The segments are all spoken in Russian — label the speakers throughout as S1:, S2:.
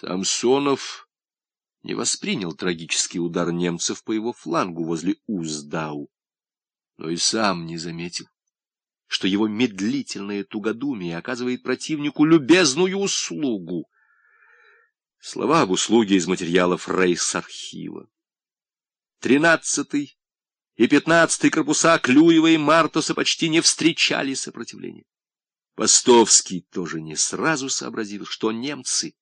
S1: Самсонов не воспринял трагический удар немцев по его флангу возле Уздау, но и сам не заметил, что его медлительное тугодумие оказывает противнику любезную услугу. Слова об услуге из материалов рейс-архива. Тринадцатый и пятнадцатый корпуса Клюева и Мартуса почти не встречали сопротивления. Постовский тоже не сразу сообразил, что немцы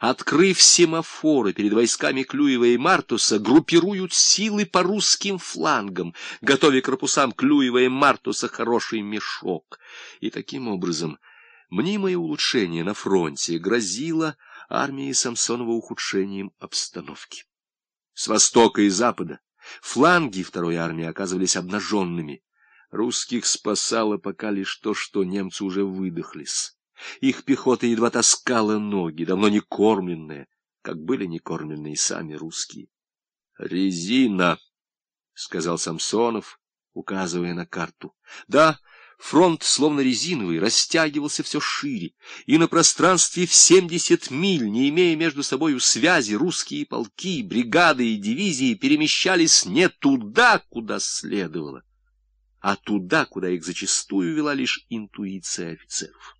S1: открыв семафоры перед войсками Клюева и Мартуса, группируют силы по русским флангам, готовя корпусам Клюева и Мартуса хороший мешок. И таким образом мнимое улучшение на фронте грозило армии Самсонова ухудшением обстановки. С востока и запада фланги второй армии оказывались обнаженными. Русских спасало пока лишь то, что немцы уже выдохлись. Их пехота едва таскала ноги, давно не кормленная, как были не кормленные сами русские. — Резина, — сказал Самсонов, указывая на карту. Да, фронт, словно резиновый, растягивался все шире, и на пространстве в семьдесят миль, не имея между собою связи, русские полки, бригады и дивизии перемещались не туда, куда следовало, а туда, куда их зачастую вела лишь интуиция офицеров.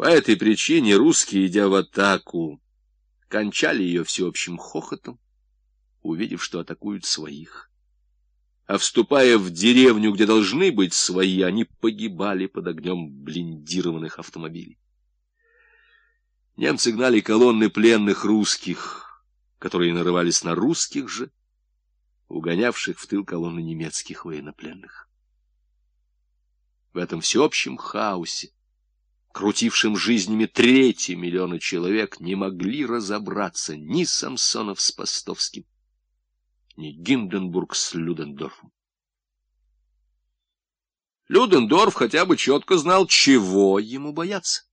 S1: По этой причине русские, идя в атаку, кончали ее всеобщим хохотом, увидев, что атакуют своих. А вступая в деревню, где должны быть свои, они погибали под огнем блиндированных автомобилей. Немцы гнали колонны пленных русских, которые нарывались на русских же, угонявших в тыл колонны немецких военнопленных. В этом всеобщем хаосе крутившим жизнями трети миллиона человек, не могли разобраться ни Самсонов с Постовским, ни Гинденбург с Людендорфом. Людендорф хотя бы четко знал, чего ему бояться.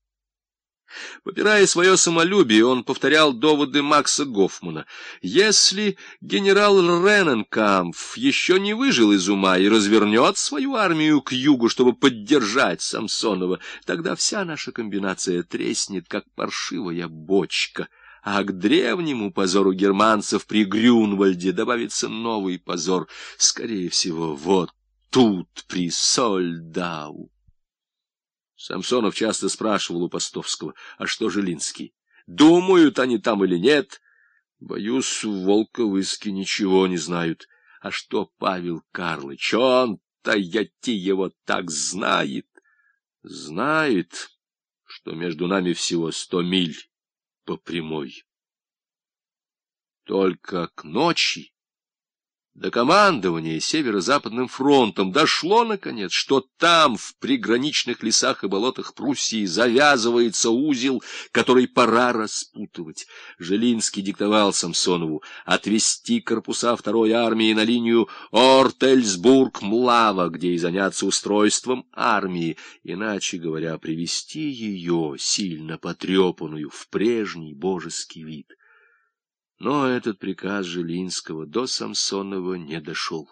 S1: Попирая свое самолюбие, он повторял доводы Макса Гофмана. Если генерал Рененкамф еще не выжил из ума и развернет свою армию к югу, чтобы поддержать Самсонова, тогда вся наша комбинация треснет, как паршивая бочка. А к древнему позору германцев при Грюнвальде добавится новый позор, скорее всего, вот тут, при Сольдау. Самсонов часто спрашивал у Постовского, а что Жилинский? Думают они там или нет? Боюсь, в Волковыске ничего не знают. А что Павел Карлыч? Он-то яти его так знает. Знает, что между нами всего сто миль по прямой. Только к ночи до командования Северо-Западным фронтом дошло, наконец, что там, в приграничных лесах и болотах Пруссии, завязывается узел, который пора распутывать. Желинский диктовал Самсонову отвести корпуса второй армии на линию Ортельсбург-Млава, где и заняться устройством армии, иначе говоря, привести ее, сильно потрепанную, в прежний божеский вид. Но этот приказ Жилинского до Самсонова не дошел.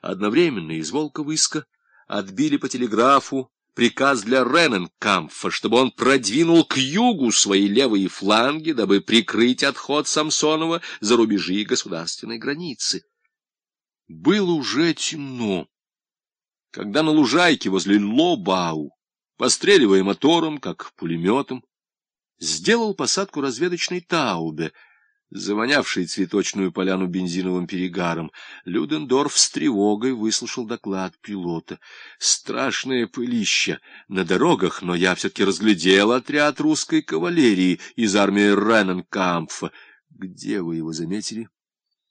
S1: Одновременно из Волковыска отбили по телеграфу приказ для Рененкамфа, чтобы он продвинул к югу свои левые фланги, дабы прикрыть отход Самсонова за рубежи государственной границы. Было уже темно, когда на лужайке возле Лобау, постреливая мотором, как пулеметом, сделал посадку разведочной Таубе — завонявший цветочную поляну бензиновым перегаром, Людендорф с тревогой выслушал доклад пилота. Страшное пылище на дорогах, но я все-таки разглядел отряд русской кавалерии из армии Рененкампфа. Где вы его заметили?